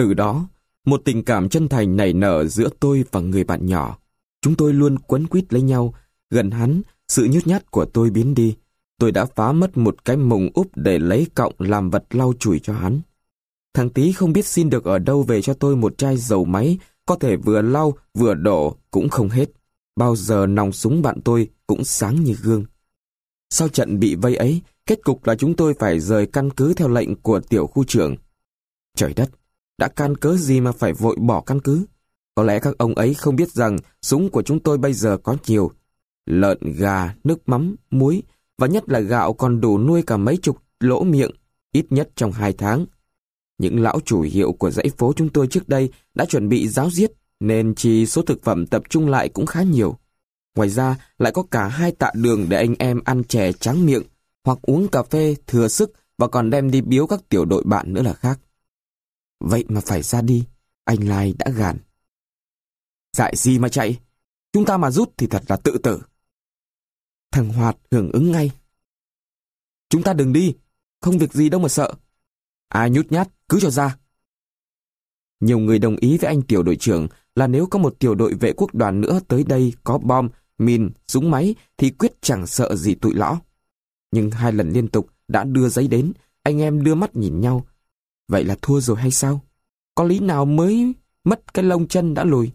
Từ đó, một tình cảm chân thành nảy nở giữa tôi và người bạn nhỏ. Chúng tôi luôn quấn quýt lấy nhau, gần hắn, sự nhút nhát của tôi biến đi. Tôi đã phá mất một cái mùng úp để lấy cọng làm vật lau chùi cho hắn. Thằng Tý không biết xin được ở đâu về cho tôi một chai dầu máy, có thể vừa lau vừa đổ cũng không hết. Bao giờ nòng súng bạn tôi cũng sáng như gương. Sau trận bị vây ấy, kết cục là chúng tôi phải rời căn cứ theo lệnh của tiểu khu trưởng. Trời đất, đã can cớ gì mà phải vội bỏ căn cứ? Có lẽ các ông ấy không biết rằng súng của chúng tôi bây giờ có nhiều. Lợn, gà, nước mắm, muối và nhất là gạo còn đủ nuôi cả mấy chục lỗ miệng, ít nhất trong hai tháng. Những lão chủ hiệu của dãy phố chúng tôi trước đây đã chuẩn bị giáo giết, nên chỉ số thực phẩm tập trung lại cũng khá nhiều. Ngoài ra, lại có cả hai tạ đường để anh em ăn chè trắng miệng, hoặc uống cà phê thừa sức và còn đem đi biếu các tiểu đội bạn nữa là khác. Vậy mà phải ra đi, anh Lai đã gàn. Dại gì mà chạy, chúng ta mà rút thì thật là tự tử. Thằng Hoạt hưởng ứng ngay. Chúng ta đừng đi, không việc gì đâu mà sợ. Ai nhút nhát, cứ cho ra. Nhiều người đồng ý với anh tiểu đội trưởng là nếu có một tiểu đội vệ quốc đoàn nữa tới đây có bom, mìn súng máy thì quyết chẳng sợ gì tụi lõ. Nhưng hai lần liên tục đã đưa giấy đến, anh em đưa mắt nhìn nhau. Vậy là thua rồi hay sao? Có lý nào mới mất cái lông chân đã lùi?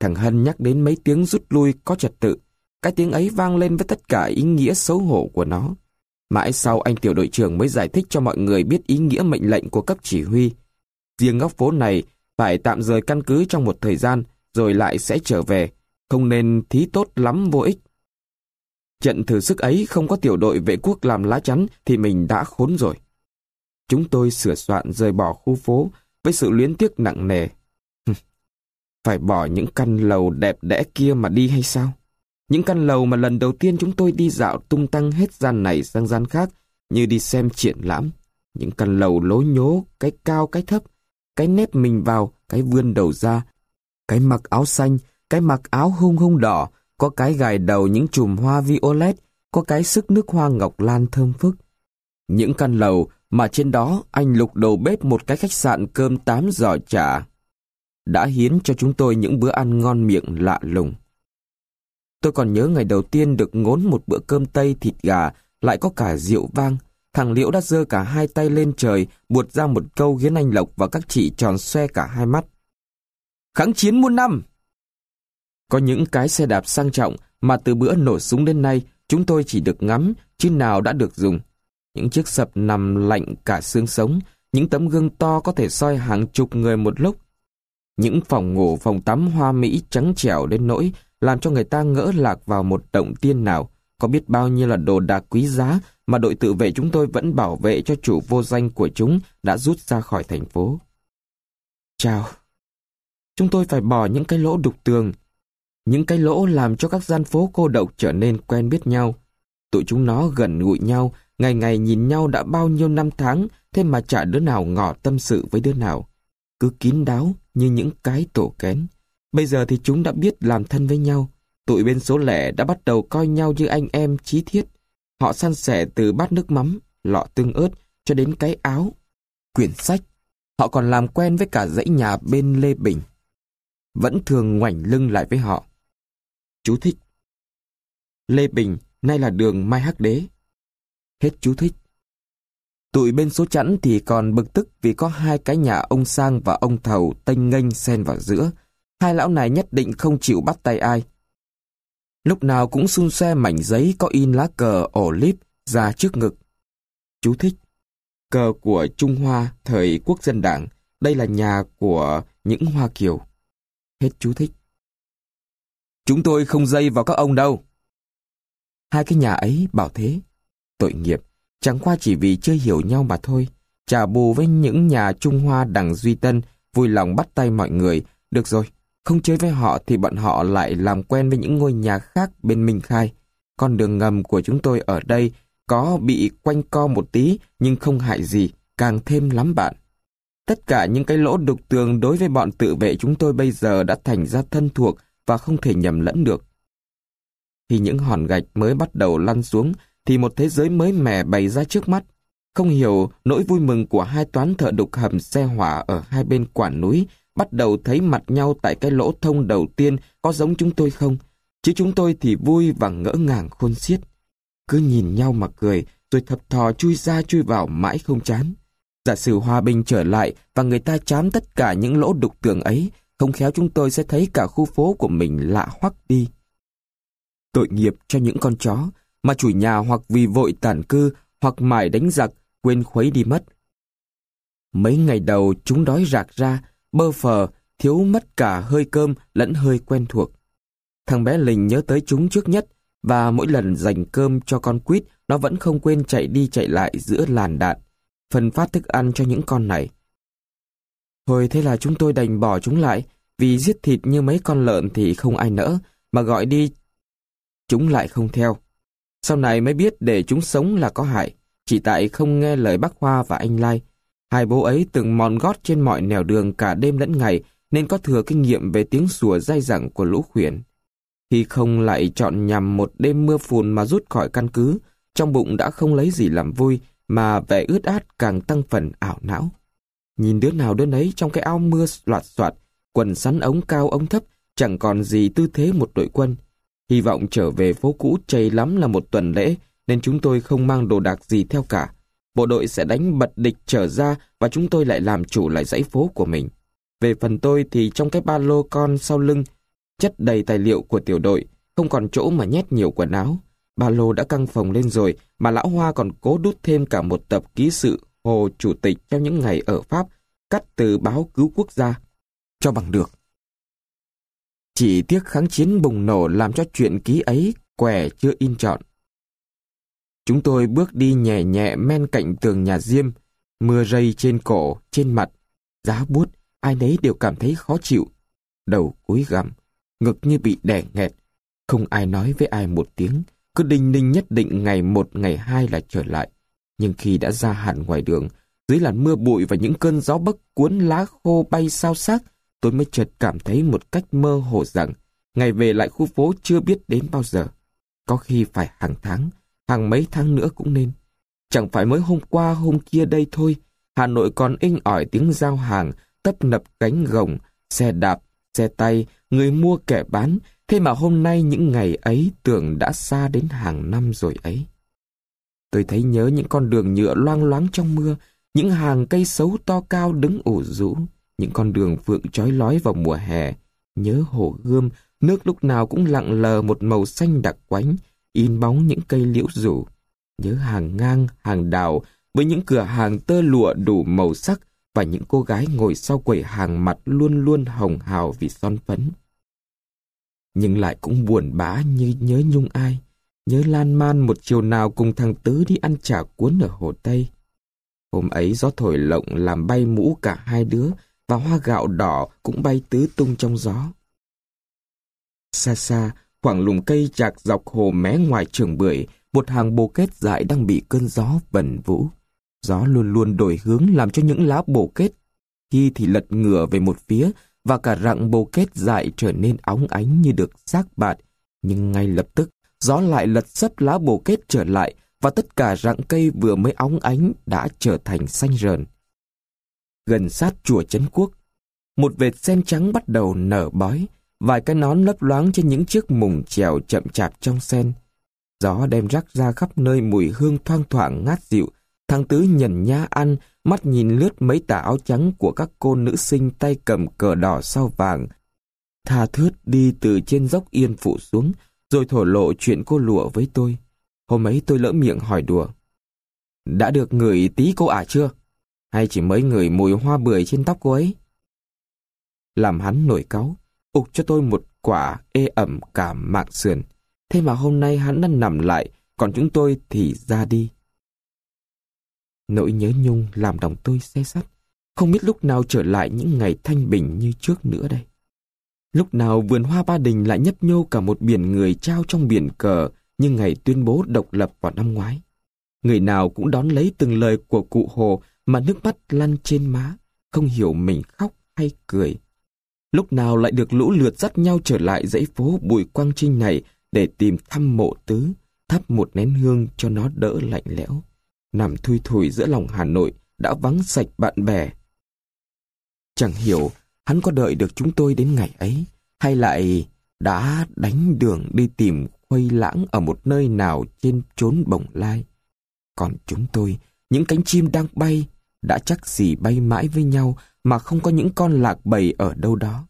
Thằng Hân nhắc đến mấy tiếng rút lui có trật tự. Cái tiếng ấy vang lên với tất cả ý nghĩa xấu hổ của nó. Mãi sau anh tiểu đội trưởng mới giải thích cho mọi người biết ý nghĩa mệnh lệnh của cấp chỉ huy. Riêng góc phố này phải tạm rời căn cứ trong một thời gian rồi lại sẽ trở về, không nên thí tốt lắm vô ích. Trận thử sức ấy không có tiểu đội vệ quốc làm lá chắn thì mình đã khốn rồi. Chúng tôi sửa soạn rời bỏ khu phố với sự luyến tiếc nặng nề. Phải bỏ những căn lầu đẹp đẽ kia mà đi hay sao? Những căn lầu mà lần đầu tiên chúng tôi đi dạo tung tăng hết gian này sang gian khác như đi xem triển lãm. Những căn lầu lố nhố, cái cao cái thấp, cái nếp mình vào, cái vươn đầu ra, cái mặc áo xanh, cái mặc áo hung hung đỏ, có cái gài đầu những chùm hoa violet, có cái sức nước hoa ngọc lan thơm phức. Những căn lầu mà trên đó anh lục đầu bếp một cái khách sạn cơm tám giỏ chả. Đã hiến cho chúng tôi những bữa ăn ngon miệng lạ lùng. Tôi còn nhớ ngày đầu tiên được ngốn một bữa cơm tây thịt gà, lại có cả rượu vang. Thằng Liễu đã giơ cả hai tay lên trời, buột ra một câu khiến anh Lộc và các chị tròn xoe cả hai mắt. Kháng chiến muôn năm! Có những cái xe đạp sang trọng mà từ bữa nổ súng đến nay chúng tôi chỉ được ngắm, chứ nào đã được dùng. Những chiếc sập nằm lạnh cả xương sống, những tấm gương to có thể soi hàng chục người một lúc. Những phòng ngủ, phòng tắm hoa mỹ trắng trẻo đến nỗi làm cho người ta ngỡ lạc vào một động tiên nào. Có biết bao nhiêu là đồ đạc quý giá mà đội tự vệ chúng tôi vẫn bảo vệ cho chủ vô danh của chúng đã rút ra khỏi thành phố. Chào. Chúng tôi phải bỏ những cái lỗ đục tường. Những cái lỗ làm cho các gian phố cô độc trở nên quen biết nhau. Tụi chúng nó gần gũi nhau, ngày ngày nhìn nhau đã bao nhiêu năm tháng, thế mà chả đứa nào ngỏ tâm sự với đứa nào. Cứ kín đáo như những cái tổ kén. Bây giờ thì chúng đã biết làm thân với nhau. Tụi bên số lẻ đã bắt đầu coi nhau như anh em chí thiết. Họ săn sẻ từ bát nước mắm, lọ tương ớt cho đến cái áo, quyển sách. Họ còn làm quen với cả dãy nhà bên Lê Bình. Vẫn thường ngoảnh lưng lại với họ. Chú thích. Lê Bình nay là đường Mai Hắc Đế. Hết chú thích. Tụi bên số chẵn thì còn bực tức vì có hai cái nhà ông Sang và ông Thầu tênh nghênh xen vào giữa. Hai lão này nhất định không chịu bắt tay ai. Lúc nào cũng xun xe mảnh giấy có in lá cờ ổ líp ra trước ngực. Chú thích. Cờ của Trung Hoa, thời quốc dân đảng. Đây là nhà của những Hoa Kiều. Hết chú thích. Chúng tôi không dây vào các ông đâu. Hai cái nhà ấy bảo thế. Tội nghiệp, chẳng qua chỉ vì chưa hiểu nhau mà thôi. Trả bù với những nhà Trung Hoa đằng Duy Tân, vui lòng bắt tay mọi người. Được rồi, không chơi với họ thì bọn họ lại làm quen với những ngôi nhà khác bên Minh Khai. Con đường ngầm của chúng tôi ở đây có bị quanh co một tí nhưng không hại gì, càng thêm lắm bạn. Tất cả những cái lỗ đục tường đối với bọn tự vệ chúng tôi bây giờ đã thành ra thân thuộc và không thể nhầm lẫn được. Khi những hòn gạch mới bắt đầu lăn xuống thì một thế giới mới mẻ bày ra trước mắt. Không hiểu nỗi vui mừng của hai toán thợ đục hầm xe hỏa ở hai bên quả núi bắt đầu thấy mặt nhau tại cái lỗ thông đầu tiên có giống chúng tôi không? Chứ chúng tôi thì vui và ngỡ ngàng khôn xiết. Cứ nhìn nhau mà cười, rồi thập thò chui ra chui vào mãi không chán. Giả sử hòa bình trở lại và người ta chám tất cả những lỗ đục tường ấy, không khéo chúng tôi sẽ thấy cả khu phố của mình lạ hoắc đi. Tội nghiệp cho những con chó, mà chủ nhà hoặc vì vội tản cư hoặc mải đánh giặc, quên khuấy đi mất. Mấy ngày đầu chúng đói rạc ra, bơ phờ, thiếu mất cả hơi cơm lẫn hơi quen thuộc. Thằng bé Lình nhớ tới chúng trước nhất, và mỗi lần dành cơm cho con quýt, nó vẫn không quên chạy đi chạy lại giữa làn đạn, phân phát thức ăn cho những con này. Thôi thế là chúng tôi đành bỏ chúng lại, vì giết thịt như mấy con lợn thì không ai nỡ, mà gọi đi chúng lại không theo. Sau này mới biết để chúng sống là có hại, chỉ tại không nghe lời bác Hoa và anh Lai. Hai bố ấy từng mòn gót trên mọi nẻo đường cả đêm lẫn ngày, nên có thừa kinh nghiệm về tiếng sủa dai dẳng của lũ khuyển. Khi không lại chọn nhằm một đêm mưa phùn mà rút khỏi căn cứ, trong bụng đã không lấy gì làm vui, mà vẻ ướt át càng tăng phần ảo não. Nhìn đứa nào đứa nấy trong cái áo mưa loạt soạt, quần sắn ống cao ống thấp, chẳng còn gì tư thế một đội quân. Hy vọng trở về phố cũ chây lắm là một tuần lễ, nên chúng tôi không mang đồ đạc gì theo cả. Bộ đội sẽ đánh bật địch trở ra và chúng tôi lại làm chủ lại dãy phố của mình. Về phần tôi thì trong cái ba lô con sau lưng, chất đầy tài liệu của tiểu đội, không còn chỗ mà nhét nhiều quần áo. Ba lô đã căng phòng lên rồi, mà lão Hoa còn cố đút thêm cả một tập ký sự Hồ Chủ tịch trong những ngày ở Pháp, cắt từ báo cứu quốc gia. Cho bằng được. Chỉ tiếc kháng chiến bùng nổ làm cho chuyện ký ấy quẻ chưa in trọn. Chúng tôi bước đi nhẹ nhẹ men cạnh tường nhà diêm, mưa rây trên cổ, trên mặt, giá buốt, ai nấy đều cảm thấy khó chịu. Đầu cúi gằm, ngực như bị đè nghẹt, không ai nói với ai một tiếng, cứ đinh ninh nhất định ngày một ngày hai là trở lại. Nhưng khi đã ra hẳn ngoài đường, dưới làn mưa bụi và những cơn gió bấc cuốn lá khô bay sao xác, tôi mới chợt cảm thấy một cách mơ hồ rằng ngày về lại khu phố chưa biết đến bao giờ. Có khi phải hàng tháng, hàng mấy tháng nữa cũng nên. Chẳng phải mới hôm qua hôm kia đây thôi, Hà Nội còn inh ỏi tiếng giao hàng, tấp nập cánh gồng, xe đạp, xe tay, người mua kẻ bán, thế mà hôm nay những ngày ấy tưởng đã xa đến hàng năm rồi ấy. Tôi thấy nhớ những con đường nhựa loang loáng trong mưa, những hàng cây xấu to cao đứng ủ rũ, những con đường vượng trói lói vào mùa hè. Nhớ hồ gươm, nước lúc nào cũng lặng lờ một màu xanh đặc quánh, in bóng những cây liễu rủ. Nhớ hàng ngang, hàng đào, với những cửa hàng tơ lụa đủ màu sắc và những cô gái ngồi sau quầy hàng mặt luôn luôn hồng hào vì son phấn. Nhưng lại cũng buồn bã như nhớ nhung ai, nhớ lan man một chiều nào cùng thằng Tứ đi ăn chả cuốn ở Hồ Tây. Hôm ấy gió thổi lộng làm bay mũ cả hai đứa và hoa gạo đỏ cũng bay tứ tung trong gió. Xa xa, khoảng lùm cây chạc dọc hồ mé ngoài trường bưởi, một hàng bồ kết dại đang bị cơn gió vần vũ. Gió luôn luôn đổi hướng làm cho những lá bồ kết khi thì lật ngửa về một phía và cả rặng bồ kết dại trở nên óng ánh như được xác bạt. Nhưng ngay lập tức, gió lại lật sấp lá bồ kết trở lại và tất cả rặng cây vừa mới óng ánh đã trở thành xanh rờn. Gần sát chùa Trấn Quốc, một vệt sen trắng bắt đầu nở bói, vài cái nón lấp loáng trên những chiếc mùng trèo chậm chạp trong sen. Gió đem rắc ra khắp nơi mùi hương thoang thoảng ngát dịu, thằng Tứ nhẩn nhá ăn, mắt nhìn lướt mấy tà áo trắng của các cô nữ sinh tay cầm cờ đỏ sao vàng. Tha thướt đi từ trên dốc yên phụ xuống, rồi thổ lộ chuyện cô lụa với tôi. Hôm ấy tôi lỡ miệng hỏi đùa. Đã được người tí cô ả chưa? Hay chỉ mới ngửi mùi hoa bưởi trên tóc cô ấy? Làm hắn nổi cáu, ục cho tôi một quả ê ẩm cả mạng sườn. Thế mà hôm nay hắn đã nằm lại, còn chúng tôi thì ra đi. Nỗi nhớ nhung làm lòng tôi xe sắt. Không biết lúc nào trở lại những ngày thanh bình như trước nữa đây. Lúc nào vườn hoa ba đình lại nhấp nhô cả một biển người trao trong biển cờ như ngày tuyên bố độc lập vào năm ngoái. Người nào cũng đón lấy từng lời của cụ Hồ mà nước mắt lăn trên má, không hiểu mình khóc hay cười. Lúc nào lại được lũ lượt dắt nhau trở lại dãy phố Bùi Quang Trinh này để tìm thăm mộ tứ, thắp một nén hương cho nó đỡ lạnh lẽo. nằm thui thủi giữa lòng Hà Nội, đã vắng sạch bạn bè. Chẳng hiểu hắn có đợi được chúng tôi đến ngày ấy, hay lại đã đánh đường đi tìm khuây lãng ở một nơi nào trên chốn bồng lai. Còn chúng tôi, những cánh chim đang bay, đã chắc gì bay mãi với nhau mà không có những con lạc bầy ở đâu đó.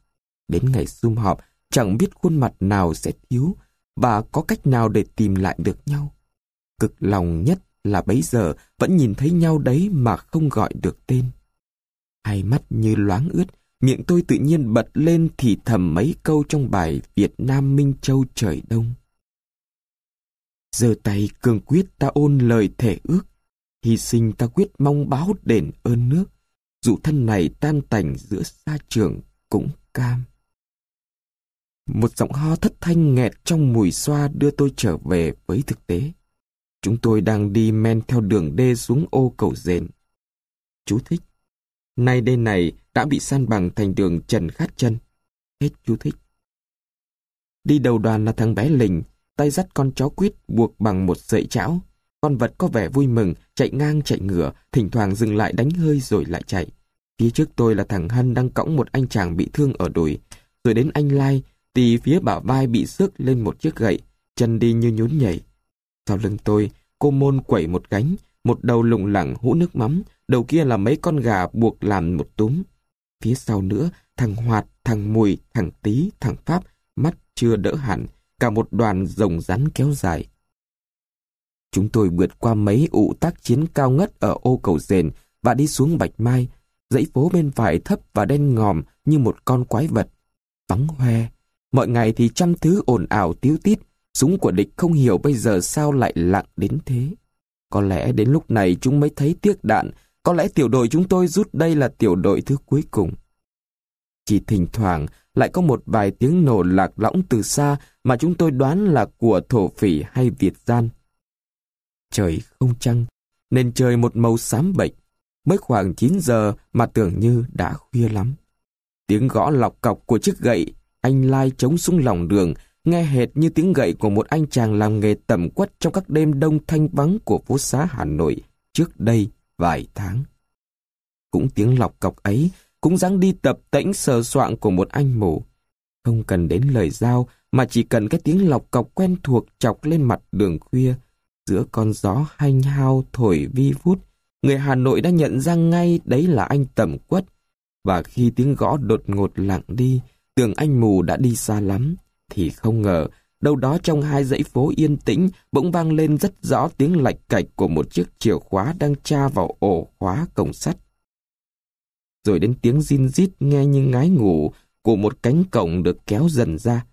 Đến ngày sum họp, chẳng biết khuôn mặt nào sẽ thiếu và có cách nào để tìm lại được nhau. Cực lòng nhất là bấy giờ vẫn nhìn thấy nhau đấy mà không gọi được tên. Hai mắt như loáng ướt, miệng tôi tự nhiên bật lên thì thầm mấy câu trong bài Việt Nam Minh Châu trời đông. Giờ tay cường quyết ta ôn lời thể ước, hy sinh ta quyết mong báo đền ơn nước, dù thân này tan tành giữa xa trường cũng cam. Một giọng ho thất thanh nghẹt trong mùi xoa đưa tôi trở về với thực tế. Chúng tôi đang đi men theo đường đê xuống ô cầu rền. Chú thích. Nay đê này đã bị san bằng thành đường Trần Khát Chân. Hết chú thích. Đi đầu đoàn là thằng bé Lình, tay dắt con chó quýt buộc bằng một sợi chảo. Con vật có vẻ vui mừng, chạy ngang chạy ngửa, thỉnh thoảng dừng lại đánh hơi rồi lại chạy. Phía trước tôi là thằng Hân đang cõng một anh chàng bị thương ở đùi. Rồi đến anh Lai, thì phía bả vai bị xước lên một chiếc gậy, chân đi như nhún nhảy. Sau lưng tôi, cô môn quẩy một gánh, một đầu lủng lẳng hũ nước mắm, đầu kia là mấy con gà buộc làm một túm. Phía sau nữa, thằng Hoạt, thằng Mùi, thằng Tý, thằng Pháp, mắt chưa đỡ hẳn, cả một đoàn rồng rắn kéo dài. Chúng tôi vượt qua mấy ụ tác chiến cao ngất ở ô cầu rền và đi xuống Bạch Mai, dãy phố bên phải thấp và đen ngòm như một con quái vật. Vắng hoe, mọi ngày thì trăm thứ ồn ào tiếu tít, súng của địch không hiểu bây giờ sao lại lặng đến thế. Có lẽ đến lúc này chúng mới thấy tiếc đạn, có lẽ tiểu đội chúng tôi rút đây là tiểu đội thứ cuối cùng. Chỉ thỉnh thoảng lại có một vài tiếng nổ lạc lõng từ xa mà chúng tôi đoán là của thổ phỉ hay Việt gian. Trời không trăng, nên trời một màu xám bệnh. Mới khoảng 9 giờ mà tưởng như đã khuya lắm. Tiếng gõ lọc cọc của chiếc gậy, anh Lai chống xuống lòng đường, nghe hệt như tiếng gậy của một anh chàng làm nghề tẩm quất trong các đêm đông thanh vắng của phố xá Hà Nội trước đây vài tháng. Cũng tiếng lọc cọc ấy, cũng dáng đi tập tễnh sờ soạn của một anh mù. Không cần đến lời giao, mà chỉ cần cái tiếng lọc cọc quen thuộc chọc lên mặt đường khuya, giữa con gió hanh hao thổi vi vút, người Hà Nội đã nhận ra ngay đấy là anh tẩm quất. Và khi tiếng gõ đột ngột lặng đi, tưởng anh mù đã đi xa lắm, thì không ngờ, đâu đó trong hai dãy phố yên tĩnh bỗng vang lên rất rõ tiếng lạch cạch của một chiếc chìa khóa đang tra vào ổ khóa cổng sắt. Rồi đến tiếng zin rít nghe như ngái ngủ của một cánh cổng được kéo dần ra.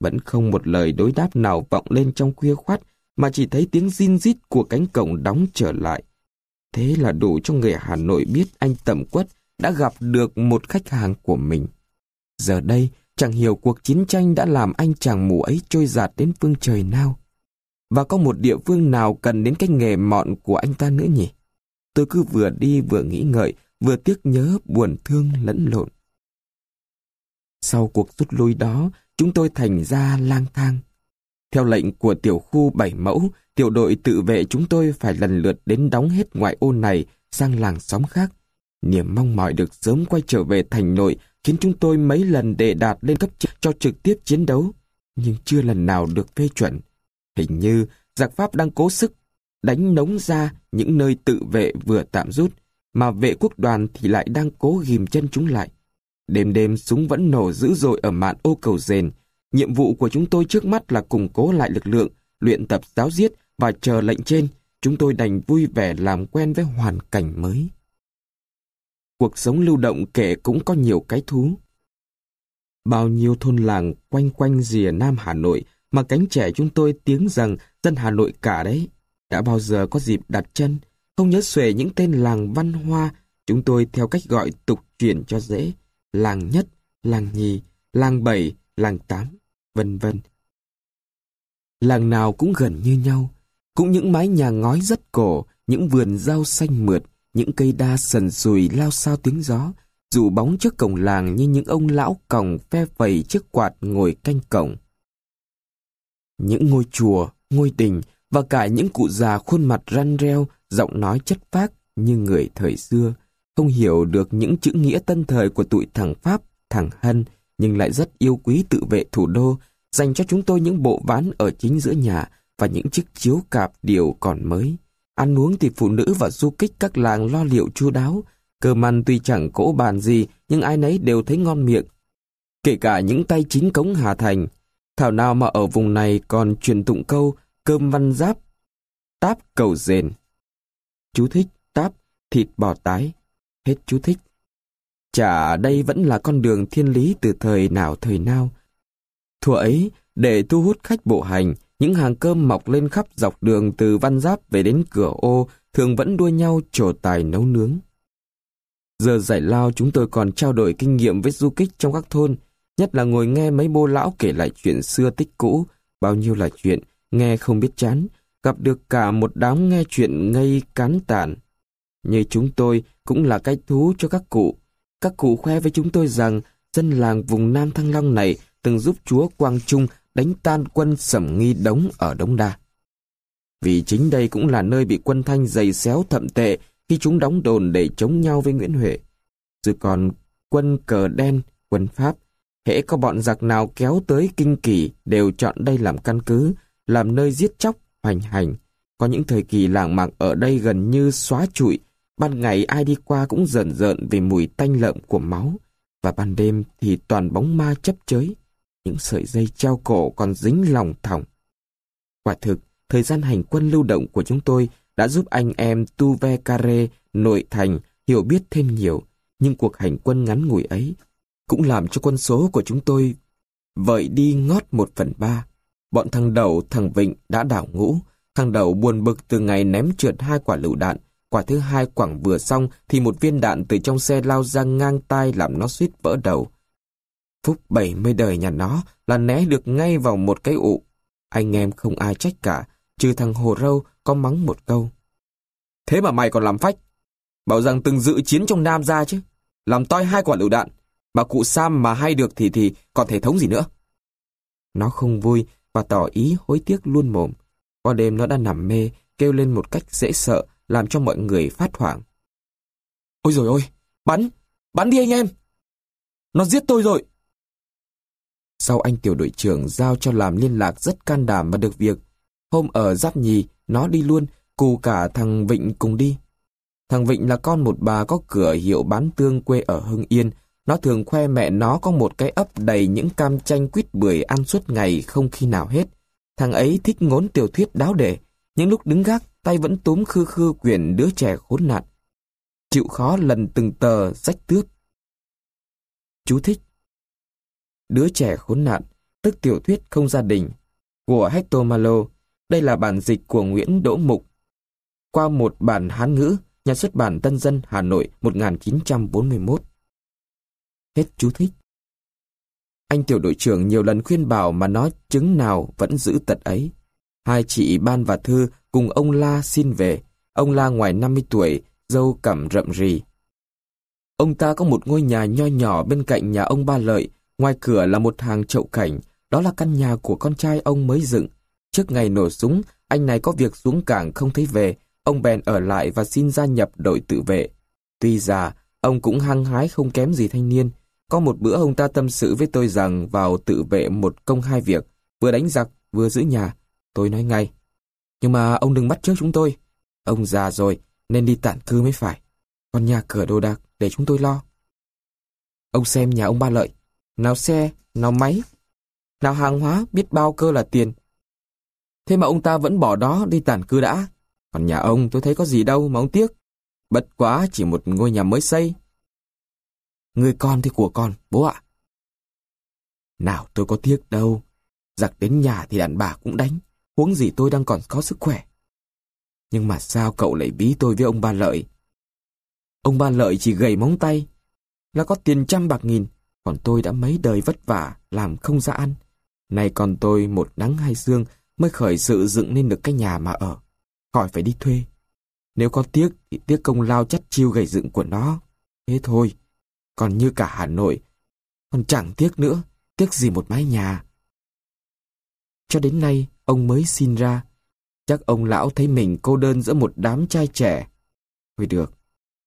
Vẫn không một lời đối đáp nào vọng lên trong khuya khoát, mà chỉ thấy tiếng zin rít của cánh cổng đóng trở lại. Thế là đủ cho người Hà Nội biết anh Tẩm Quất đã gặp được một khách hàng của mình. Giờ đây, chẳng hiểu cuộc chiến tranh đã làm anh chàng mù ấy trôi giạt đến phương trời nào. Và có một địa phương nào cần đến cái nghề mọn của anh ta nữa nhỉ? Tôi cứ vừa đi vừa nghĩ ngợi, vừa tiếc nhớ buồn thương lẫn lộn. Sau cuộc rút lui đó, chúng tôi thành ra lang thang. Theo lệnh của tiểu khu bảy mẫu, tiểu đội tự vệ chúng tôi phải lần lượt đến đóng hết ngoại ô này sang làng xóm khác. Niềm mong mỏi được sớm quay trở về thành nội khiến chúng tôi mấy lần đề đạt lên cấp cho trực tiếp chiến đấu, nhưng chưa lần nào được phê chuẩn. Hình như giặc Pháp đang cố sức đánh nống ra những nơi tự vệ vừa tạm rút, mà vệ quốc đoàn thì lại đang cố ghim chân chúng lại. Đêm đêm súng vẫn nổ dữ dội ở mạn ô cầu rền. Nhiệm vụ của chúng tôi trước mắt là củng cố lại lực lượng, luyện tập giáo giết và chờ lệnh trên. Chúng tôi đành vui vẻ làm quen với hoàn cảnh mới. Cuộc sống lưu động kể cũng có nhiều cái thú. Bao nhiêu thôn làng quanh quanh rìa Nam Hà Nội mà cánh trẻ chúng tôi tiếng rằng dân Hà Nội cả đấy. Đã bao giờ có dịp đặt chân, không nhớ xuể những tên làng văn hoa, chúng tôi theo cách gọi tục truyền cho dễ, làng nhất, làng nhì, làng bảy, làng tám, vân vân. Làng nào cũng gần như nhau, cũng những mái nhà ngói rất cổ, những vườn rau xanh mượt, những cây đa sần sùi lao sao tiếng gió, dù bóng trước cổng làng như những ông lão còng phe phẩy chiếc quạt ngồi canh cổng. Những ngôi chùa, ngôi đình và cả những cụ già khuôn mặt răn reo giọng nói chất phác như người thời xưa, không hiểu được những chữ nghĩa tân thời của tụi thằng Pháp, thằng Hân, nhưng lại rất yêu quý tự vệ thủ đô, dành cho chúng tôi những bộ ván ở chính giữa nhà và những chiếc chiếu cạp điều còn mới. Ăn uống thì phụ nữ và du kích các làng lo liệu chu đáo, cơm ăn tuy chẳng cỗ bàn gì, nhưng ai nấy đều thấy ngon miệng. Kể cả những tay chính cống Hà Thành, thảo nào mà ở vùng này còn truyền tụng câu cơm văn giáp, táp cầu rền. Chú thích táp, thịt bò tái. Hết chú thích. Chả đây vẫn là con đường thiên lý từ thời nào thời nào. Thuở ấy, để thu hút khách bộ hành, những hàng cơm mọc lên khắp dọc đường từ Văn Giáp về đến cửa ô thường vẫn đua nhau trổ tài nấu nướng. Giờ giải lao chúng tôi còn trao đổi kinh nghiệm với du kích trong các thôn, nhất là ngồi nghe mấy bô lão kể lại chuyện xưa tích cũ, bao nhiêu là chuyện, nghe không biết chán, gặp được cả một đám nghe chuyện ngây cán tản. Như chúng tôi cũng là cái thú cho các cụ. Các cụ khoe với chúng tôi rằng dân làng vùng Nam Thăng Long này từng giúp chúa Quang Trung đánh tan quân sẩm nghi đống ở Đống Đa. Vì chính đây cũng là nơi bị quân Thanh dày xéo thậm tệ khi chúng đóng đồn để chống nhau với Nguyễn Huệ. Rồi còn quân cờ đen, quân Pháp, hễ có bọn giặc nào kéo tới kinh kỳ đều chọn đây làm căn cứ, làm nơi giết chóc, hoành hành. Có những thời kỳ làng mạc ở đây gần như xóa trụi, ban ngày ai đi qua cũng rợn rợn vì mùi tanh lợm của máu, và ban đêm thì toàn bóng ma chấp chới những sợi dây treo cổ còn dính lòng thòng. Quả thực, thời gian hành quân lưu động của chúng tôi đã giúp anh em Tu Ve Care, nội thành, hiểu biết thêm nhiều, nhưng cuộc hành quân ngắn ngủi ấy cũng làm cho quân số của chúng tôi vợi đi ngót một phần ba. Bọn thằng đầu, thằng Vịnh đã đảo ngũ, thằng đầu buồn bực từ ngày ném trượt hai quả lựu đạn, quả thứ hai quẳng vừa xong thì một viên đạn từ trong xe lao ra ngang tai làm nó suýt vỡ đầu. Phúc 70 đời nhà nó là né được ngay vào một cái ụ. Anh em không ai trách cả, trừ thằng Hồ Râu có mắng một câu. Thế mà mày còn làm phách. Bảo rằng từng dự chiến trong Nam ra chứ. Làm toi hai quả lựu đạn. Mà cụ Sam mà hay được thì thì còn thể thống gì nữa. Nó không vui và tỏ ý hối tiếc luôn mồm. Qua đêm nó đã nằm mê, kêu lên một cách dễ sợ, làm cho mọi người phát hoảng. Ôi rồi ôi, bắn, bắn đi anh em. Nó giết tôi rồi. Sau anh tiểu đội trưởng giao cho làm liên lạc rất can đảm và được việc. Hôm ở Giáp Nhì, nó đi luôn, cù cả thằng Vịnh cùng đi. Thằng Vịnh là con một bà có cửa hiệu bán tương quê ở Hưng Yên. Nó thường khoe mẹ nó có một cái ấp đầy những cam chanh quýt bưởi ăn suốt ngày không khi nào hết. Thằng ấy thích ngốn tiểu thuyết đáo để. Những lúc đứng gác, tay vẫn túm khư khư quyển đứa trẻ khốn nạn. Chịu khó lần từng tờ rách tước. Chú thích Đứa trẻ khốn nạn, tức tiểu thuyết không gia đình, của Hector Malo. Đây là bản dịch của Nguyễn Đỗ Mục. Qua một bản Hán ngữ, nhà xuất bản Tân Dân, Hà Nội 1941. Hết chú thích. Anh tiểu đội trưởng nhiều lần khuyên bảo mà nói chứng nào vẫn giữ tật ấy. Hai chị Ban và Thư cùng ông La xin về. Ông La ngoài 50 tuổi, dâu cằm rậm rì. Ông ta có một ngôi nhà nho nhỏ bên cạnh nhà ông Ba Lợi Ngoài cửa là một hàng chậu cảnh, đó là căn nhà của con trai ông mới dựng. Trước ngày nổ súng, anh này có việc xuống cảng không thấy về, ông bèn ở lại và xin gia nhập đội tự vệ. Tuy già, ông cũng hăng hái không kém gì thanh niên. Có một bữa ông ta tâm sự với tôi rằng vào tự vệ một công hai việc, vừa đánh giặc, vừa giữ nhà. Tôi nói ngay. Nhưng mà ông đừng bắt trước chúng tôi. Ông già rồi, nên đi tản cư mới phải. Còn nhà cửa đồ đạc, để chúng tôi lo. Ông xem nhà ông ba lợi, nào xe, nào máy, nào hàng hóa biết bao cơ là tiền. Thế mà ông ta vẫn bỏ đó đi tản cư đã. Còn nhà ông tôi thấy có gì đâu mà ông tiếc. Bất quá chỉ một ngôi nhà mới xây. Người con thì của con, bố ạ. Nào tôi có tiếc đâu. Giặc đến nhà thì đàn bà cũng đánh. Huống gì tôi đang còn có sức khỏe. Nhưng mà sao cậu lại bí tôi với ông ba lợi? Ông ba lợi chỉ gầy móng tay. Là có tiền trăm bạc nghìn. Còn tôi đã mấy đời vất vả, làm không ra ăn. Nay còn tôi một nắng hai sương mới khởi sự dựng nên được cái nhà mà ở. Khỏi phải đi thuê. Nếu có tiếc thì tiếc công lao chắt chiêu gầy dựng của nó. Thế thôi. Còn như cả Hà Nội. Còn chẳng tiếc nữa. Tiếc gì một mái nhà. Cho đến nay, ông mới xin ra. Chắc ông lão thấy mình cô đơn giữa một đám trai trẻ. Thôi được,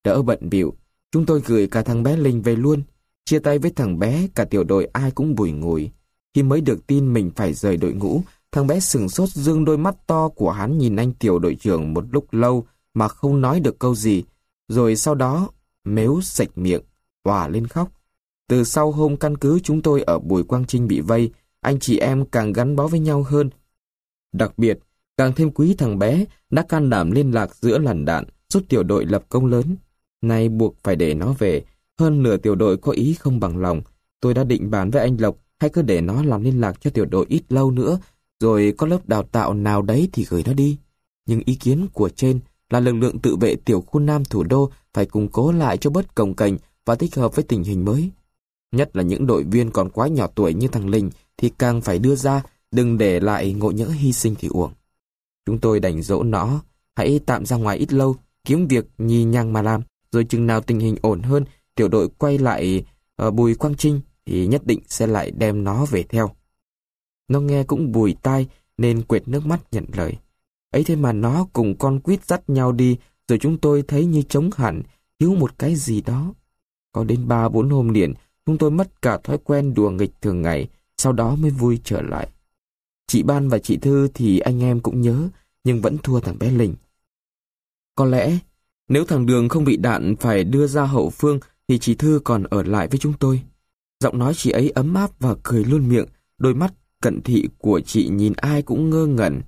đỡ bận bịu chúng tôi gửi cả thằng bé Linh về luôn. Chia tay với thằng bé, cả tiểu đội ai cũng bùi ngùi. Khi mới được tin mình phải rời đội ngũ, thằng bé sừng sốt dương đôi mắt to của hắn nhìn anh tiểu đội trưởng một lúc lâu mà không nói được câu gì. Rồi sau đó, mếu sạch miệng, hòa lên khóc. Từ sau hôm căn cứ chúng tôi ở Bùi Quang Trinh bị vây, anh chị em càng gắn bó với nhau hơn. Đặc biệt, càng thêm quý thằng bé đã can đảm liên lạc giữa làn đạn, giúp tiểu đội lập công lớn. Nay buộc phải để nó về, hơn nửa tiểu đội có ý không bằng lòng. Tôi đã định bàn với anh Lộc hãy cứ để nó làm liên lạc cho tiểu đội ít lâu nữa, rồi có lớp đào tạo nào đấy thì gửi nó đi. Nhưng ý kiến của trên là lực lượng tự vệ tiểu khu Nam thủ đô phải củng cố lại cho bớt cồng cành và thích hợp với tình hình mới. Nhất là những đội viên còn quá nhỏ tuổi như thằng Linh thì càng phải đưa ra, đừng để lại ngộ nhỡ hy sinh thì uổng. Chúng tôi đành dỗ nó, hãy tạm ra ngoài ít lâu, kiếm việc nhì nhăng mà làm, rồi chừng nào tình hình ổn hơn, tiểu đội quay lại uh, Bùi Quang Trinh thì nhất định sẽ lại đem nó về theo. Nó nghe cũng bùi tai nên quệt nước mắt nhận lời. Ấy thế mà nó cùng con quýt dắt nhau đi rồi chúng tôi thấy như trống hẳn, thiếu một cái gì đó. Có đến ba bốn hôm liền, chúng tôi mất cả thói quen đùa nghịch thường ngày, sau đó mới vui trở lại. Chị Ban và chị Thư thì anh em cũng nhớ, nhưng vẫn thua thằng bé Linh. Có lẽ, nếu thằng Đường không bị đạn phải đưa ra hậu phương thì chị Thư còn ở lại với chúng tôi. Giọng nói chị ấy ấm áp và cười luôn miệng, đôi mắt cận thị của chị nhìn ai cũng ngơ ngẩn.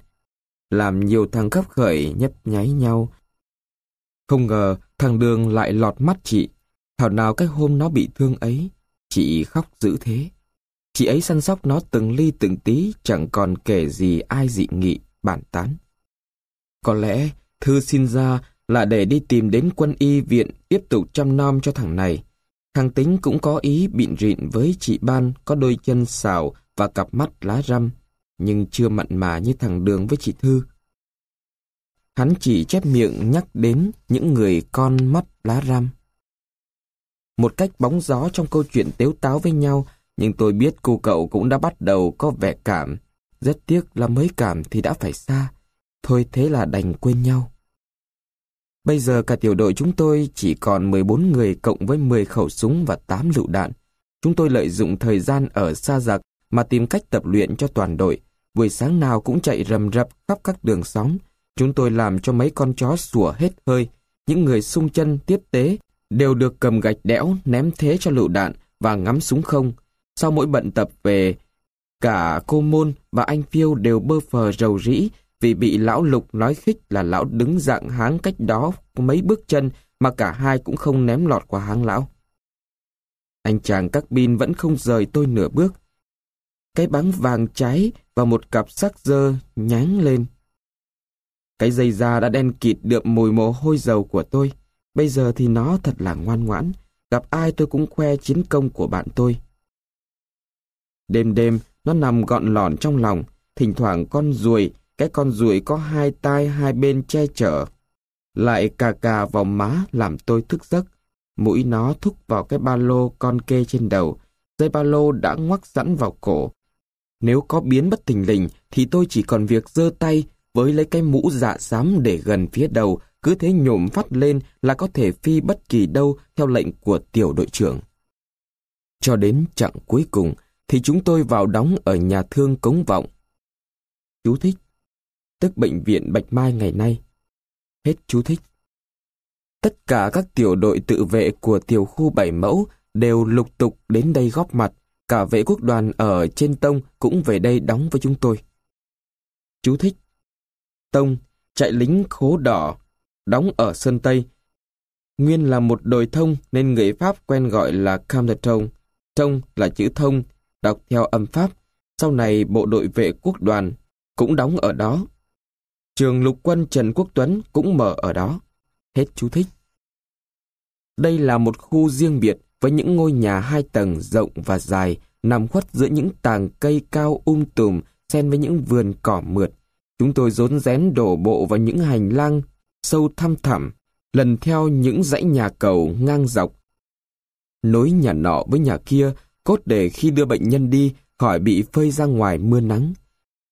Làm nhiều thằng khắp khởi nhấp nháy nhau. Không ngờ thằng Đường lại lọt mắt chị. Thảo nào cái hôm nó bị thương ấy, chị khóc dữ thế. Chị ấy săn sóc nó từng ly từng tí chẳng còn kể gì ai dị nghị, bản tán. Có lẽ Thư xin ra là để đi tìm đến quân y viện tiếp tục chăm nom cho thằng này. Thằng Tính cũng có ý bịn rịn với chị Ban có đôi chân xào và cặp mắt lá răm, nhưng chưa mặn mà như thằng Đường với chị Thư. Hắn chỉ chép miệng nhắc đến những người con mắt lá răm. Một cách bóng gió trong câu chuyện tếu táo với nhau, nhưng tôi biết cô cậu cũng đã bắt đầu có vẻ cảm. Rất tiếc là mới cảm thì đã phải xa. Thôi thế là đành quên nhau. Bây giờ cả tiểu đội chúng tôi chỉ còn 14 người cộng với 10 khẩu súng và 8 lựu đạn. Chúng tôi lợi dụng thời gian ở xa giặc mà tìm cách tập luyện cho toàn đội. Buổi sáng nào cũng chạy rầm rập khắp các đường xóm. Chúng tôi làm cho mấy con chó sủa hết hơi. Những người sung chân, tiếp tế đều được cầm gạch đẽo ném thế cho lựu đạn và ngắm súng không. Sau mỗi bận tập về, cả cô Môn và anh Phiêu đều bơ phờ rầu rĩ vì bị lão Lục nói khích là lão đứng dạng háng cách đó mấy bước chân mà cả hai cũng không ném lọt qua háng lão. Anh chàng các bin vẫn không rời tôi nửa bước. Cái bắn vàng cháy và một cặp sắc dơ nháng lên. Cái dây da đã đen kịt đượm mùi mồ hôi dầu của tôi. Bây giờ thì nó thật là ngoan ngoãn. Gặp ai tôi cũng khoe chiến công của bạn tôi. Đêm đêm, nó nằm gọn lỏn trong lòng. Thỉnh thoảng con ruồi cái con ruồi có hai tai hai bên che chở. Lại cà cà vào má làm tôi thức giấc. Mũi nó thúc vào cái ba lô con kê trên đầu. Dây ba lô đã ngoắc sẵn vào cổ. Nếu có biến bất thình lình thì tôi chỉ còn việc giơ tay với lấy cái mũ dạ xám để gần phía đầu, cứ thế nhổm phát lên là có thể phi bất kỳ đâu theo lệnh của tiểu đội trưởng. Cho đến chặng cuối cùng thì chúng tôi vào đóng ở nhà thương cống vọng. Chú thích tức Bệnh viện Bạch Mai ngày nay. Hết chú thích. Tất cả các tiểu đội tự vệ của tiểu khu bảy mẫu đều lục tục đến đây góp mặt, cả vệ quốc đoàn ở trên Tông cũng về đây đóng với chúng tôi. Chú thích. Tông, chạy lính khố đỏ, đóng ở Sơn Tây. Nguyên là một đồi thông nên người Pháp quen gọi là Cam de Tông. Tông là chữ thông, đọc theo âm Pháp. Sau này bộ đội vệ quốc đoàn cũng đóng ở đó Trường lục quân Trần Quốc Tuấn cũng mở ở đó. Hết chú thích. Đây là một khu riêng biệt với những ngôi nhà hai tầng rộng và dài, nằm khuất giữa những tàng cây cao um tùm, xen với những vườn cỏ mượt. Chúng tôi rốn rén đổ bộ vào những hành lang sâu thăm thẳm, lần theo những dãy nhà cầu ngang dọc. Nối nhà nọ với nhà kia, cốt để khi đưa bệnh nhân đi khỏi bị phơi ra ngoài mưa nắng.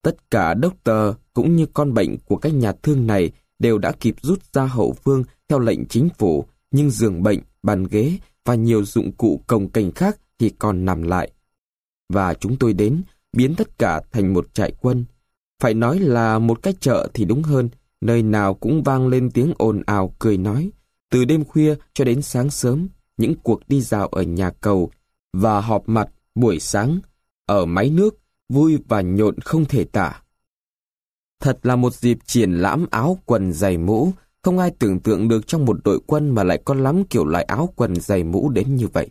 Tất cả doctor cũng như con bệnh của các nhà thương này đều đã kịp rút ra hậu phương theo lệnh chính phủ, nhưng giường bệnh, bàn ghế và nhiều dụng cụ cồng cành khác thì còn nằm lại. Và chúng tôi đến, biến tất cả thành một trại quân. Phải nói là một cái chợ thì đúng hơn, nơi nào cũng vang lên tiếng ồn ào cười nói. Từ đêm khuya cho đến sáng sớm, những cuộc đi dạo ở nhà cầu và họp mặt buổi sáng ở máy nước vui và nhộn không thể tả. Thật là một dịp triển lãm áo quần giày mũ, không ai tưởng tượng được trong một đội quân mà lại có lắm kiểu loại áo quần giày mũ đến như vậy.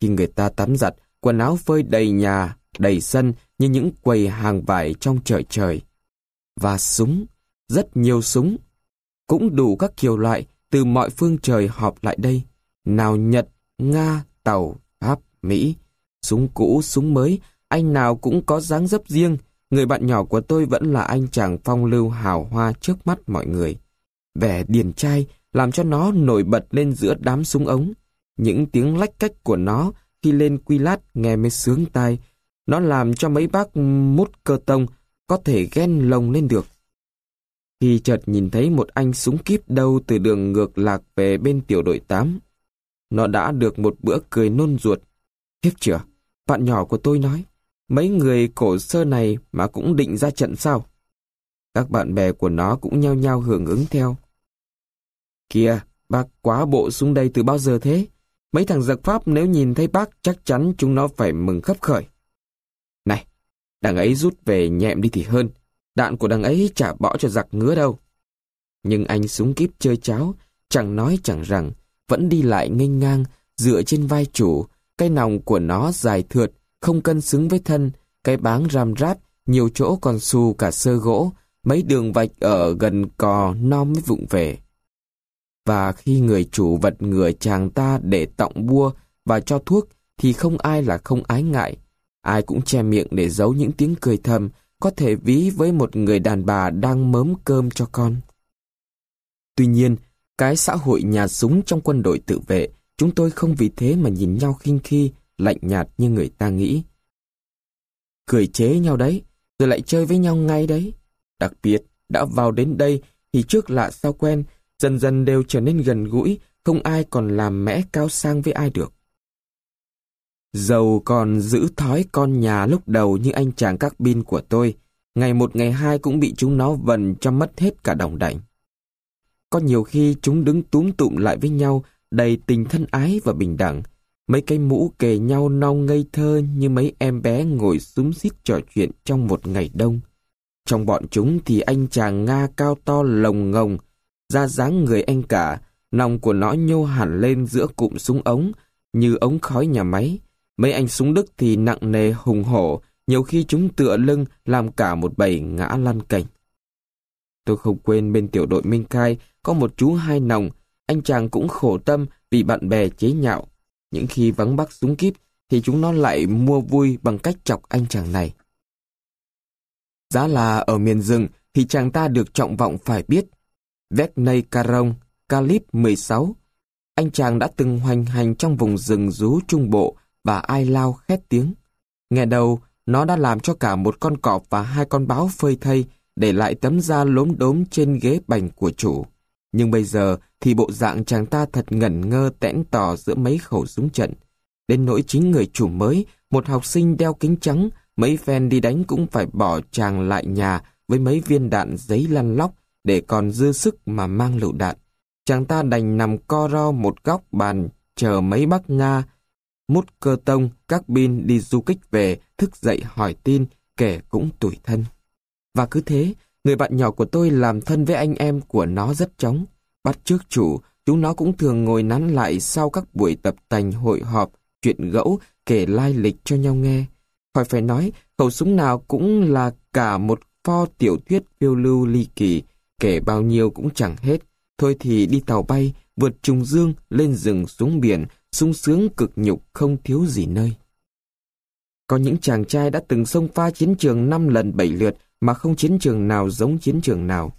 Khi người ta tắm giặt, quần áo phơi đầy nhà, đầy sân như những quầy hàng vải trong trời trời. Và súng, rất nhiều súng, cũng đủ các kiểu loại từ mọi phương trời họp lại đây. Nào Nhật, Nga, Tàu, Pháp, Mỹ, súng cũ, súng mới, anh nào cũng có dáng dấp riêng, người bạn nhỏ của tôi vẫn là anh chàng phong lưu hào hoa trước mắt mọi người. Vẻ điển trai làm cho nó nổi bật lên giữa đám súng ống. Những tiếng lách cách của nó khi lên quy lát nghe mới sướng tai. Nó làm cho mấy bác mút cơ tông có thể ghen lồng lên được. Khi chợt nhìn thấy một anh súng kíp đâu từ đường ngược lạc về bên tiểu đội 8, nó đã được một bữa cười nôn ruột. Tiếc chưa? Bạn nhỏ của tôi nói, mấy người cổ sơ này mà cũng định ra trận sao? Các bạn bè của nó cũng nhao nhao hưởng ứng theo. Kìa, bác quá bộ xuống đây từ bao giờ thế? Mấy thằng giặc Pháp nếu nhìn thấy bác chắc chắn chúng nó phải mừng khấp khởi. Này, đằng ấy rút về nhẹm đi thì hơn. Đạn của đằng ấy chả bỏ cho giặc ngứa đâu. Nhưng anh súng kíp chơi cháo, chẳng nói chẳng rằng, vẫn đi lại nghênh ngang, dựa trên vai chủ, cái nòng của nó dài thượt, không cân xứng với thân, cái báng ram rát, nhiều chỗ còn xù cả sơ gỗ, mấy đường vạch ở gần cò non mới vụng về. Và khi người chủ vật ngừa chàng ta để tọng bua và cho thuốc thì không ai là không ái ngại. Ai cũng che miệng để giấu những tiếng cười thầm, có thể ví với một người đàn bà đang mớm cơm cho con. Tuy nhiên, cái xã hội nhà súng trong quân đội tự vệ, chúng tôi không vì thế mà nhìn nhau khinh khi, lạnh nhạt như người ta nghĩ. Cười chế nhau đấy, rồi lại chơi với nhau ngay đấy. Đặc biệt, đã vào đến đây thì trước lạ sau quen, dần dần đều trở nên gần gũi, không ai còn làm mẽ cao sang với ai được. Dầu còn giữ thói con nhà lúc đầu như anh chàng các bin của tôi, ngày một ngày hai cũng bị chúng nó vần cho mất hết cả đồng đảnh. Có nhiều khi chúng đứng túm tụm lại với nhau, đầy tình thân ái và bình đẳng. Mấy cái mũ kề nhau non ngây thơ như mấy em bé ngồi súng xít trò chuyện trong một ngày đông. Trong bọn chúng thì anh chàng Nga cao to lồng ngồng, ra dáng người anh cả, nòng của nó nhô hẳn lên giữa cụm súng ống, như ống khói nhà máy. Mấy anh súng Đức thì nặng nề hùng hổ, nhiều khi chúng tựa lưng làm cả một bầy ngã lăn cảnh. Tôi không quên bên tiểu đội Minh Khai có một chú hai nòng, anh chàng cũng khổ tâm vì bạn bè chế nhạo. Những khi vắng bác súng kíp thì chúng nó lại mua vui bằng cách chọc anh chàng này. Giá là ở miền rừng thì chàng ta được trọng vọng phải biết. Vecnay Carong, Calip 16. Anh chàng đã từng hoành hành trong vùng rừng rú trung bộ và ai lao khét tiếng. Nghe đầu, nó đã làm cho cả một con cọp và hai con báo phơi thây để lại tấm da lốm đốm trên ghế bành của chủ. Nhưng bây giờ thì bộ dạng chàng ta thật ngẩn ngơ tẽn tỏ giữa mấy khẩu súng trận. Đến nỗi chính người chủ mới, một học sinh đeo kính trắng, mấy phen đi đánh cũng phải bỏ chàng lại nhà với mấy viên đạn giấy lăn lóc để còn dư sức mà mang lựu đạn. Chàng ta đành nằm co ro một góc bàn chờ mấy bác Nga, mút cơ tông, các bin đi du kích về, thức dậy hỏi tin, kẻ cũng tủi thân. Và cứ thế, người bạn nhỏ của tôi làm thân với anh em của nó rất chóng. Bắt trước chủ, chúng nó cũng thường ngồi nắn lại sau các buổi tập tành hội họp, chuyện gẫu, kể lai lịch cho nhau nghe. Khỏi phải nói, khẩu súng nào cũng là cả một pho tiểu thuyết phiêu lưu ly kỳ, kể bao nhiêu cũng chẳng hết. Thôi thì đi tàu bay, vượt trùng dương, lên rừng xuống biển, sung sướng cực nhục không thiếu gì nơi. Có những chàng trai đã từng xông pha chiến trường năm lần bảy lượt mà không chiến trường nào giống chiến trường nào.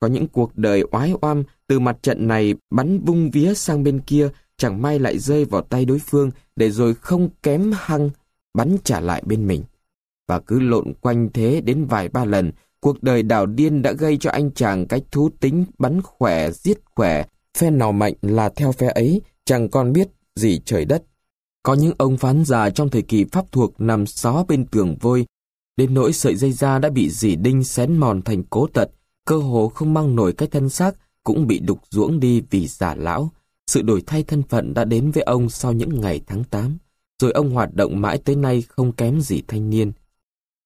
Có những cuộc đời oái oăm từ mặt trận này bắn vung vía sang bên kia chẳng may lại rơi vào tay đối phương để rồi không kém hăng bắn trả lại bên mình. và cứ lộn quanh thế đến vài ba lần, cuộc đời đảo điên đã gây cho anh chàng cách thú tính bắn khỏe, giết khỏe, phe nào mạnh là theo phe ấy, chẳng còn biết gì trời đất. Có những ông phán già trong thời kỳ pháp thuộc nằm xó bên tường vôi, đến nỗi sợi dây da đã bị dì đinh xén mòn thành cố tật, cơ hồ không mang nổi cái thân xác, cũng bị đục ruỗng đi vì già lão. Sự đổi thay thân phận đã đến với ông sau những ngày tháng 8, rồi ông hoạt động mãi tới nay không kém gì thanh niên.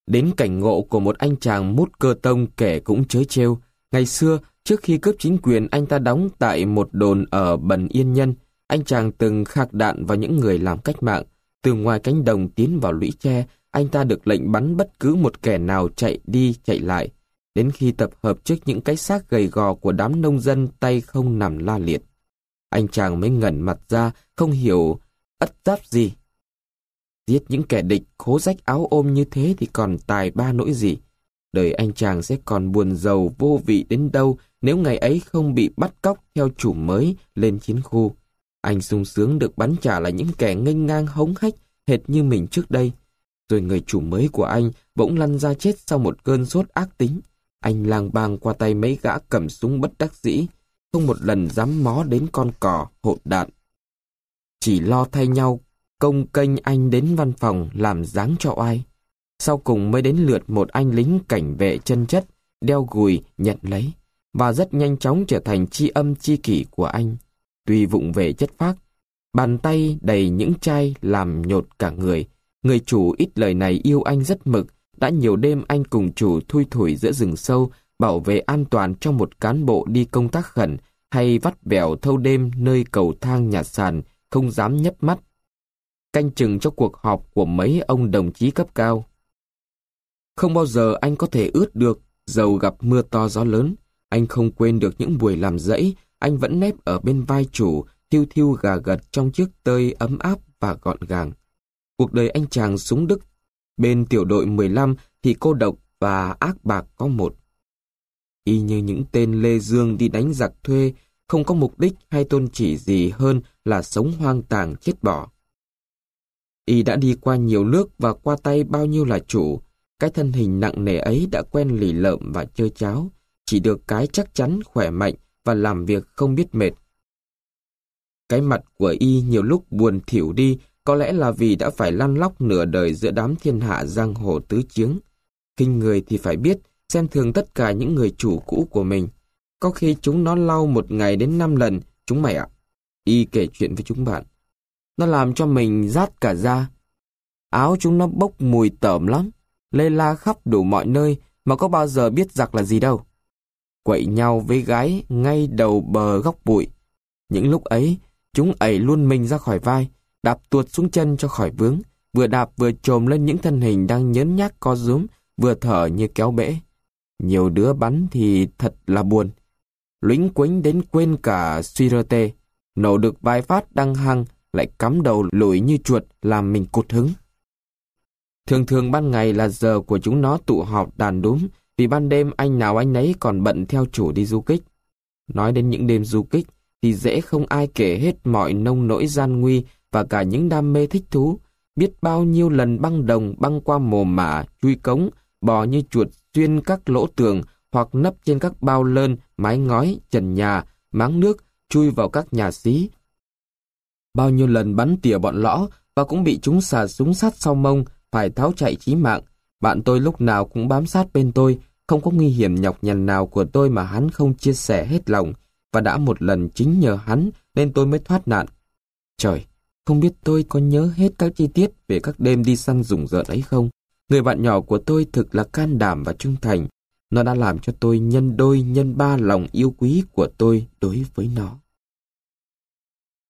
Đến cảnh ngộ của một anh chàng mút cơ tông kẻ cũng chới trêu. Ngày xưa, trước khi cướp chính quyền anh ta đóng tại một đồn ở Bần Yên Nhân, anh chàng từng khạc đạn vào những người làm cách mạng. Từ ngoài cánh đồng tiến vào lũy tre, anh ta được lệnh bắn bất cứ một kẻ nào chạy đi chạy lại. Đến khi tập hợp trước những cái xác gầy gò của đám nông dân tay không nằm la liệt. Anh chàng mới ngẩn mặt ra, không hiểu ất giáp gì. Giết những kẻ địch khố rách áo ôm như thế thì còn tài ba nỗi gì. Đời anh chàng sẽ còn buồn giàu vô vị đến đâu nếu ngày ấy không bị bắt cóc theo chủ mới lên chiến khu. Anh sung sướng được bắn trả lại những kẻ nghênh ngang hống hách hệt như mình trước đây. Rồi người chủ mới của anh bỗng lăn ra chết sau một cơn sốt ác tính. Anh lang bang qua tay mấy gã cầm súng bất đắc dĩ, không một lần dám mó đến con cò hộp đạn. Chỉ lo thay nhau công kênh anh đến văn phòng làm dáng cho ai, Sau cùng mới đến lượt một anh lính cảnh vệ chân chất, đeo gùi nhận lấy, và rất nhanh chóng trở thành chi âm chi kỷ của anh. Tuy vụng về chất phác, bàn tay đầy những chai làm nhột cả người. Người chủ ít lời này yêu anh rất mực, đã nhiều đêm anh cùng chủ thui thủi giữa rừng sâu, bảo vệ an toàn cho một cán bộ đi công tác khẩn, hay vắt vẻo thâu đêm nơi cầu thang nhà sàn, không dám nhấp mắt. Canh chừng cho cuộc họp của mấy ông đồng chí cấp cao. Không bao giờ anh có thể ướt được, dầu gặp mưa to gió lớn. Anh không quên được những buổi làm rẫy anh vẫn nép ở bên vai chủ, thiêu thiêu gà gật trong chiếc tơi ấm áp và gọn gàng. Cuộc đời anh chàng súng Đức, bên tiểu đội 15 thì cô độc và ác bạc có một. Y như những tên Lê Dương đi đánh giặc thuê, không có mục đích hay tôn chỉ gì hơn là sống hoang tàn chết bỏ. Y đã đi qua nhiều nước và qua tay bao nhiêu là chủ, cái thân hình nặng nề ấy đã quen lì lợm và chơi cháo, chỉ được cái chắc chắn khỏe mạnh và làm việc không biết mệt. Cái mặt của y nhiều lúc buồn thiểu đi, có lẽ là vì đã phải lăn lóc nửa đời giữa đám thiên hạ giang hồ tứ chiếng. Kinh người thì phải biết, xem thường tất cả những người chủ cũ của mình. Có khi chúng nó lau một ngày đến năm lần, chúng mày ạ. Y kể chuyện với chúng bạn. Nó làm cho mình rát cả da. Áo chúng nó bốc mùi tởm lắm, lê la khắp đủ mọi nơi mà có bao giờ biết giặc là gì đâu quậy nhau với gái ngay đầu bờ góc bụi. Những lúc ấy, chúng ẩy luôn mình ra khỏi vai, đạp tuột xuống chân cho khỏi vướng, vừa đạp vừa trồm lên những thân hình đang nhấn nhác co rúm, vừa thở như kéo bể. Nhiều đứa bắn thì thật là buồn. Lính quính đến quên cả suy rơ tê, nổ được vài phát đăng hăng, lại cắm đầu lủi như chuột làm mình cụt hứng. Thường thường ban ngày là giờ của chúng nó tụ họp đàn đúm, vì ban đêm anh nào anh nấy còn bận theo chủ đi du kích. Nói đến những đêm du kích, thì dễ không ai kể hết mọi nông nỗi gian nguy và cả những đam mê thích thú. Biết bao nhiêu lần băng đồng băng qua mồ mả, chui cống, bò như chuột xuyên các lỗ tường hoặc nấp trên các bao lơn, mái ngói, trần nhà, máng nước, chui vào các nhà xí. Bao nhiêu lần bắn tỉa bọn lõ và cũng bị chúng xà súng sát sau mông, phải tháo chạy chí mạng. Bạn tôi lúc nào cũng bám sát bên tôi, không có nguy hiểm nhọc nhằn nào của tôi mà hắn không chia sẻ hết lòng, và đã một lần chính nhờ hắn nên tôi mới thoát nạn. Trời, không biết tôi có nhớ hết các chi tiết về các đêm đi săn rùng rợn ấy không? Người bạn nhỏ của tôi thực là can đảm và trung thành. Nó đã làm cho tôi nhân đôi, nhân ba lòng yêu quý của tôi đối với nó.